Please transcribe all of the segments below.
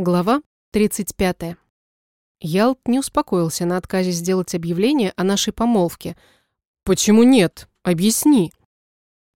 Глава 35. Ялт не успокоился на отказе сделать объявление о нашей помолвке. «Почему нет? Объясни».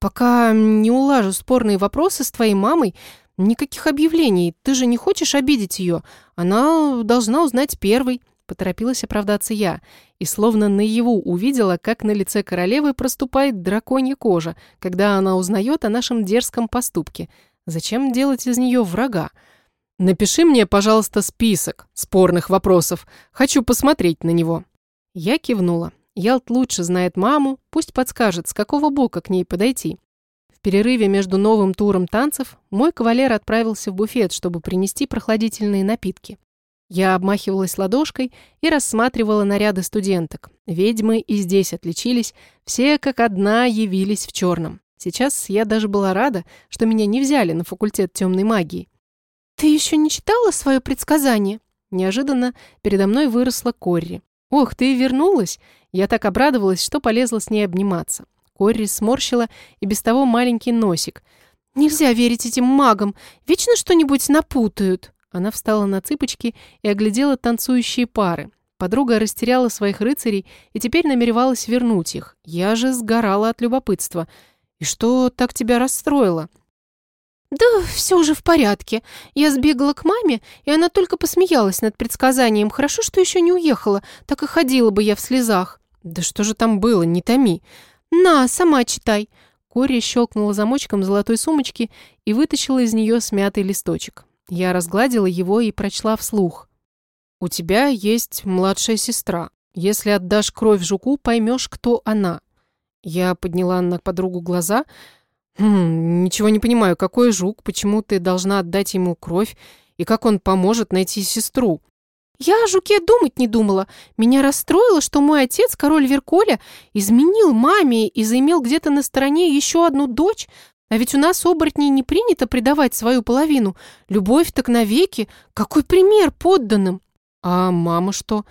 «Пока не улажу спорные вопросы с твоей мамой, никаких объявлений. Ты же не хочешь обидеть ее. Она должна узнать первой», — поторопилась оправдаться я. И словно наяву увидела, как на лице королевы проступает драконья кожа, когда она узнает о нашем дерзком поступке. Зачем делать из нее врага? «Напиши мне, пожалуйста, список спорных вопросов. Хочу посмотреть на него». Я кивнула. Ялт лучше знает маму, пусть подскажет, с какого бока к ней подойти. В перерыве между новым туром танцев мой кавалер отправился в буфет, чтобы принести прохладительные напитки. Я обмахивалась ладошкой и рассматривала наряды студенток. Ведьмы и здесь отличились, все как одна явились в черном. Сейчас я даже была рада, что меня не взяли на факультет темной магии. «Ты еще не читала свое предсказание?» Неожиданно передо мной выросла Корри. «Ох, ты вернулась!» Я так обрадовалась, что полезла с ней обниматься. Корри сморщила и без того маленький носик. «Нельзя верить этим магам! Вечно что-нибудь напутают!» Она встала на цыпочки и оглядела танцующие пары. Подруга растеряла своих рыцарей и теперь намеревалась вернуть их. Я же сгорала от любопытства. «И что так тебя расстроило?» «Да все уже в порядке. Я сбегала к маме, и она только посмеялась над предсказанием. Хорошо, что еще не уехала, так и ходила бы я в слезах». «Да что же там было, не томи». «На, сама читай». Кори щелкнула замочком золотой сумочки и вытащила из нее смятый листочек. Я разгладила его и прочла вслух. «У тебя есть младшая сестра. Если отдашь кровь жуку, поймешь, кто она». Я подняла на подругу глаза – «Хм, ничего не понимаю, какой жук, почему ты должна отдать ему кровь, и как он поможет найти сестру?» «Я о жуке думать не думала. Меня расстроило, что мой отец, король Верколя, изменил маме и заимел где-то на стороне еще одну дочь. А ведь у нас, оборотней, не принято предавать свою половину. Любовь так навеки. Какой пример подданным!» «А мама что?»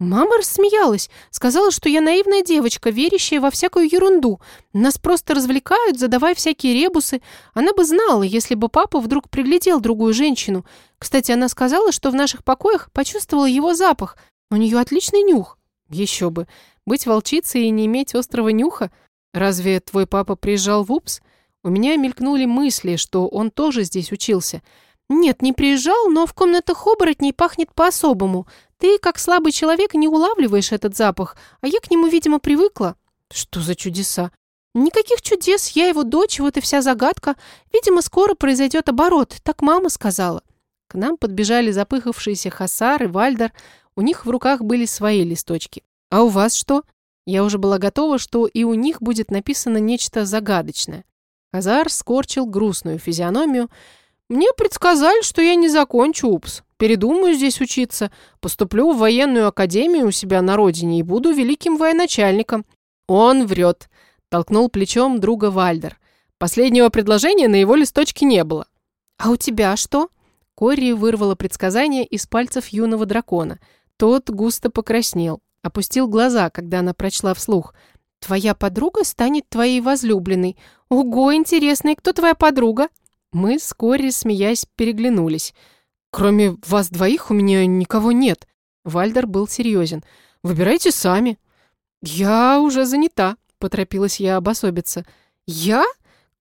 Мама рассмеялась, сказала, что я наивная девочка, верящая во всякую ерунду. Нас просто развлекают, задавая всякие ребусы. Она бы знала, если бы папа вдруг приглядел другую женщину. Кстати, она сказала, что в наших покоях почувствовала его запах. У нее отличный нюх. Еще бы. Быть волчицей и не иметь острого нюха? Разве твой папа приезжал в УПС? У меня мелькнули мысли, что он тоже здесь учился. Нет, не приезжал, но в комнатах оборотней пахнет по-особому. Ты, как слабый человек, не улавливаешь этот запах, а я к нему, видимо, привыкла. Что за чудеса? Никаких чудес, я его дочь, вот и вся загадка. Видимо, скоро произойдет оборот, так мама сказала. К нам подбежали запыхавшиеся Хасар и Вальдер. У них в руках были свои листочки. А у вас что? Я уже была готова, что и у них будет написано нечто загадочное. Хазар скорчил грустную физиономию. «Мне предсказали, что я не закончу УПС. Передумаю здесь учиться, поступлю в военную академию у себя на родине и буду великим военачальником». «Он врет», – толкнул плечом друга Вальдер. Последнего предложения на его листочке не было. «А у тебя что?» Кори вырвала предсказание из пальцев юного дракона. Тот густо покраснел, опустил глаза, когда она прочла вслух. «Твоя подруга станет твоей возлюбленной. Ого, интересно, кто твоя подруга?» Мы с Кори, смеясь, переглянулись. «Кроме вас двоих у меня никого нет». Вальдер был серьезен. «Выбирайте сами». «Я уже занята», — поторопилась я обособиться. «Я?»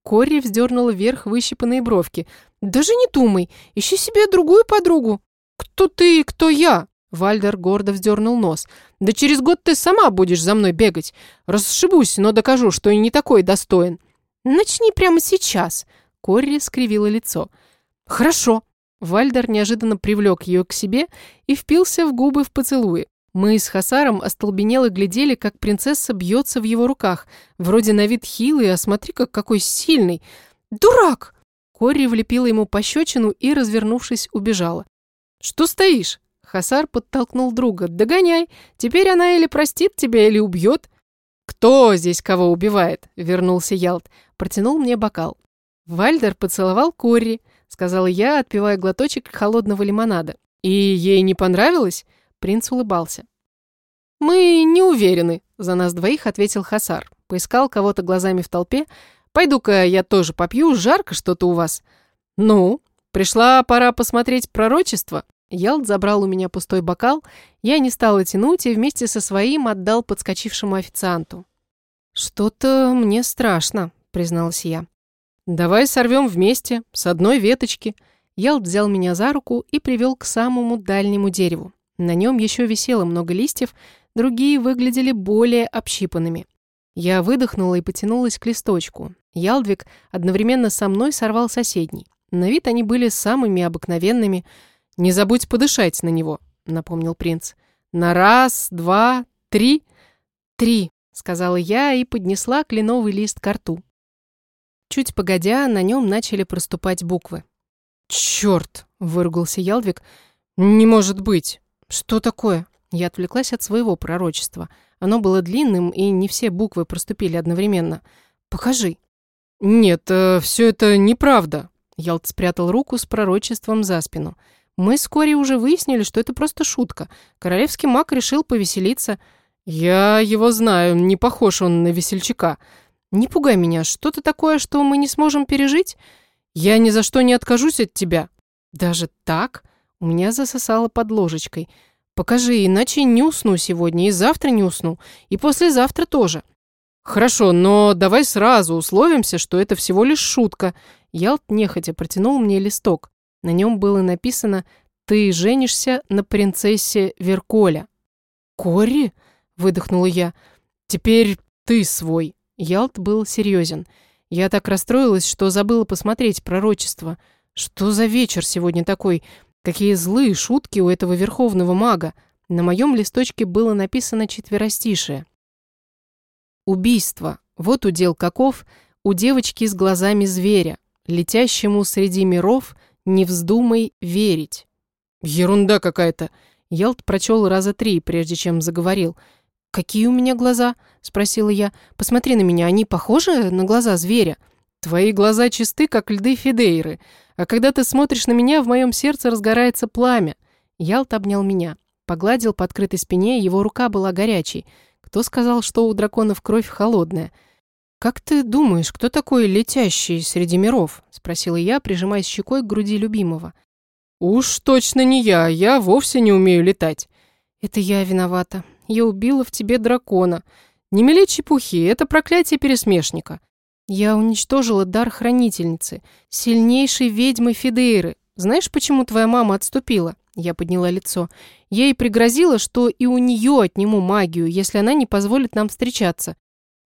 Кори вздернула вверх выщипанные бровки. «Даже не думай, ищи себе другую подругу». «Кто ты и кто я?» Вальдер гордо вздернул нос. «Да через год ты сама будешь за мной бегать. Расшибусь, но докажу, что и не такой достоин». «Начни прямо сейчас». Корри скривила лицо. «Хорошо», Вальдер неожиданно привлек ее к себе и впился в губы в поцелуе. Мы с Хасаром остолбенело глядели, как принцесса бьется в его руках. Вроде на вид хилый, а смотри, как какой сильный. «Дурак!» Кори влепила ему пощечину и, развернувшись, убежала. «Что стоишь?» Хасар подтолкнул друга. «Догоняй! Теперь она или простит тебя, или убьет». «Кто здесь кого убивает?» Вернулся Ялт. Протянул мне бокал. Вальдер поцеловал Кори сказала я, отпивая глоточек холодного лимонада. «И ей не понравилось?» Принц улыбался. «Мы не уверены», — за нас двоих ответил Хасар. Поискал кого-то глазами в толпе. «Пойду-ка я тоже попью, жарко что-то у вас». «Ну?» пришла пора посмотреть пророчество?» Ялт забрал у меня пустой бокал, я не стала тянуть и вместе со своим отдал подскочившему официанту. «Что-то мне страшно», — призналась я. «Давай сорвем вместе, с одной веточки». Ялт взял меня за руку и привел к самому дальнему дереву. На нем еще висело много листьев, другие выглядели более общипанными. Я выдохнула и потянулась к листочку. Ялдвиг одновременно со мной сорвал соседний. На вид они были самыми обыкновенными. «Не забудь подышать на него», — напомнил принц. «На раз, два, три». «Три», — сказала я и поднесла кленовый лист к рту. Чуть погодя, на нем начали проступать буквы. «Черт!» — выругался Ялдвиг. «Не может быть!» «Что такое?» Я отвлеклась от своего пророчества. Оно было длинным, и не все буквы проступили одновременно. «Покажи». «Нет, э, все это неправда», Ялт спрятал руку с пророчеством за спину. «Мы вскоре уже выяснили, что это просто шутка. Королевский маг решил повеселиться. Я его знаю, не похож он на весельчака. Не пугай меня, что-то такое, что мы не сможем пережить? Я ни за что не откажусь от тебя». «Даже так?» У меня засосало под ложечкой. «Покажи, иначе не усну сегодня, и завтра не усну, и послезавтра тоже». «Хорошо, но давай сразу условимся, что это всего лишь шутка. Ялт нехотя протянул мне листок. На нем было написано «Ты женишься на принцессе Верколя». «Кори?» – выдохнула я. «Теперь ты свой». Ялт был серьезен. Я так расстроилась, что забыла посмотреть пророчество. Что за вечер сегодня такой? Какие злые шутки у этого верховного мага. На моем листочке было написано четверостишее. Убийство. Вот удел каков у девочки с глазами зверя летящему среди миров, не вздумай верить». «Ерунда какая-то!» Ялт прочел раза три, прежде чем заговорил. «Какие у меня глаза?» – спросила я. «Посмотри на меня, они похожи на глаза зверя?» «Твои глаза чисты, как льды Фидейры, а когда ты смотришь на меня, в моем сердце разгорается пламя». Ялт обнял меня. Погладил по открытой спине, его рука была горячей. Кто сказал, что у драконов кровь холодная? «Как ты думаешь, кто такой летящий среди миров?» – спросила я, прижимаясь щекой к груди любимого. «Уж точно не я, я вовсе не умею летать». «Это я виновата. Я убила в тебе дракона. Не мели чепухи, это проклятие пересмешника. Я уничтожила дар хранительницы, сильнейшей ведьмы Фидейры. Знаешь, почему твоя мама отступила?» Я подняла лицо. Ей пригрозила, что и у нее отниму магию, если она не позволит нам встречаться.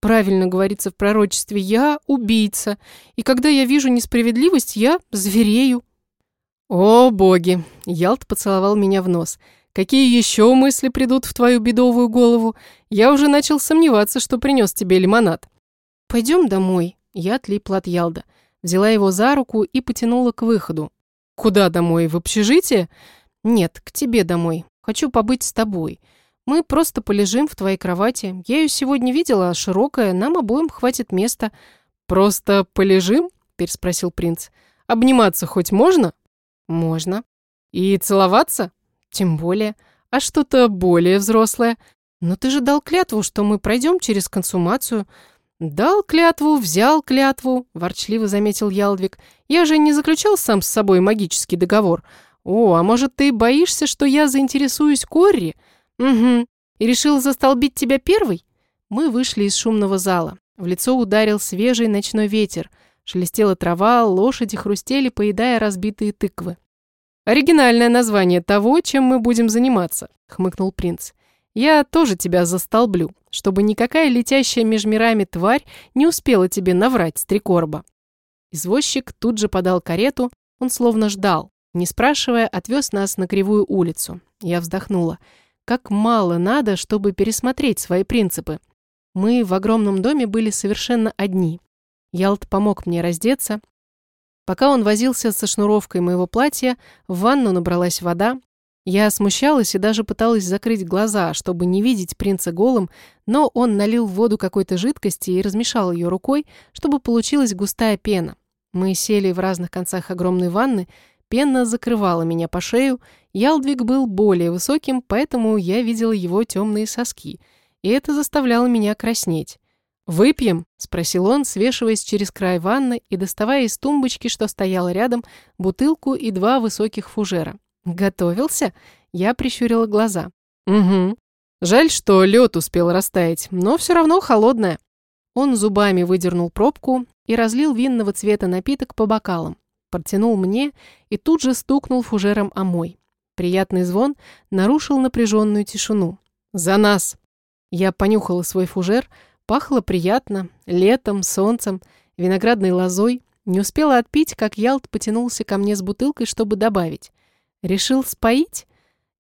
Правильно говорится в пророчестве, я убийца, и когда я вижу несправедливость, я зверею. О, боги! Ялт поцеловал меня в нос. Какие еще мысли придут в твою бедовую голову? Я уже начал сомневаться, что принес тебе лимонад. Пойдем домой. Я отлипла от Ялда. Взяла его за руку и потянула к выходу. Куда домой? В общежитие? Нет, к тебе домой. Хочу побыть с тобой. Мы просто полежим в твоей кровати. Я ее сегодня видела, широкая, нам обоим хватит места». «Просто полежим?» – переспросил принц. «Обниматься хоть можно?» «Можно». «И целоваться?» «Тем более. А что-то более взрослое. Но ты же дал клятву, что мы пройдем через консумацию». «Дал клятву, взял клятву», – ворчливо заметил Ялдвиг. «Я же не заключал сам с собой магический договор. О, а может, ты боишься, что я заинтересуюсь Корри?» «Угу. И решил застолбить тебя первый?» Мы вышли из шумного зала. В лицо ударил свежий ночной ветер. Шелестела трава, лошади хрустели, поедая разбитые тыквы. «Оригинальное название того, чем мы будем заниматься», — хмыкнул принц. «Я тоже тебя застолблю, чтобы никакая летящая меж мирами тварь не успела тебе наврать, стрекорба». Извозчик тут же подал карету, он словно ждал. Не спрашивая, отвез нас на кривую улицу. Я вздохнула. Как мало надо, чтобы пересмотреть свои принципы. Мы в огромном доме были совершенно одни. Ялт помог мне раздеться. Пока он возился со шнуровкой моего платья, в ванну набралась вода. Я смущалась и даже пыталась закрыть глаза, чтобы не видеть принца голым, но он налил в воду какой-то жидкости и размешал ее рукой, чтобы получилась густая пена. Мы сели в разных концах огромной ванны, Пена закрывала меня по шею, Ялдвиг был более высоким, поэтому я видела его темные соски, и это заставляло меня краснеть. «Выпьем?» – спросил он, свешиваясь через край ванны и доставая из тумбочки, что стояла рядом, бутылку и два высоких фужера. «Готовился?» Я прищурила глаза. «Угу. Жаль, что лед успел растаять, но все равно холодная». Он зубами выдернул пробку и разлил винного цвета напиток по бокалам. Протянул мне и тут же стукнул фужером о мой. Приятный звон нарушил напряженную тишину. «За нас!» Я понюхала свой фужер, пахло приятно, летом, солнцем, виноградной лозой. Не успела отпить, как Ялт потянулся ко мне с бутылкой, чтобы добавить. Решил споить?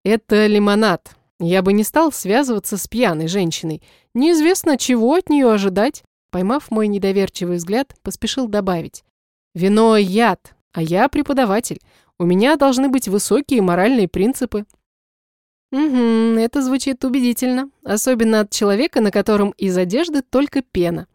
Это лимонад. Я бы не стал связываться с пьяной женщиной. Неизвестно, чего от нее ожидать. Поймав мой недоверчивый взгляд, поспешил добавить. Вино – яд, а я преподаватель. У меня должны быть высокие моральные принципы. Угу, это звучит убедительно. Особенно от человека, на котором из одежды только пена.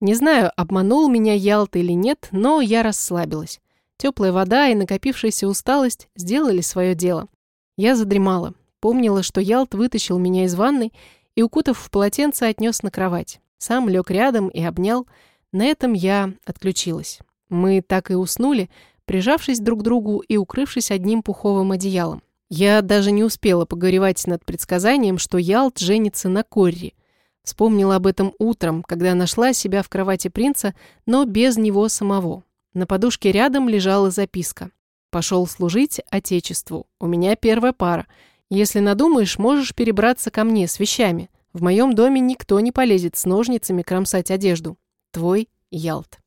Не знаю, обманул меня Ялта или нет, но я расслабилась. Теплая вода и накопившаяся усталость сделали свое дело. Я задремала. Помнила, что Ялт вытащил меня из ванной и, укутав в полотенце, отнес на кровать. Сам лег рядом и обнял. На этом я отключилась. Мы так и уснули, прижавшись друг к другу и укрывшись одним пуховым одеялом. Я даже не успела погоревать над предсказанием, что Ялт женится на Корри. Вспомнила об этом утром, когда нашла себя в кровати принца, но без него самого. На подушке рядом лежала записка. «Пошел служить Отечеству. У меня первая пара. Если надумаешь, можешь перебраться ко мне с вещами. В моем доме никто не полезет с ножницами кромсать одежду. Твой Ялт.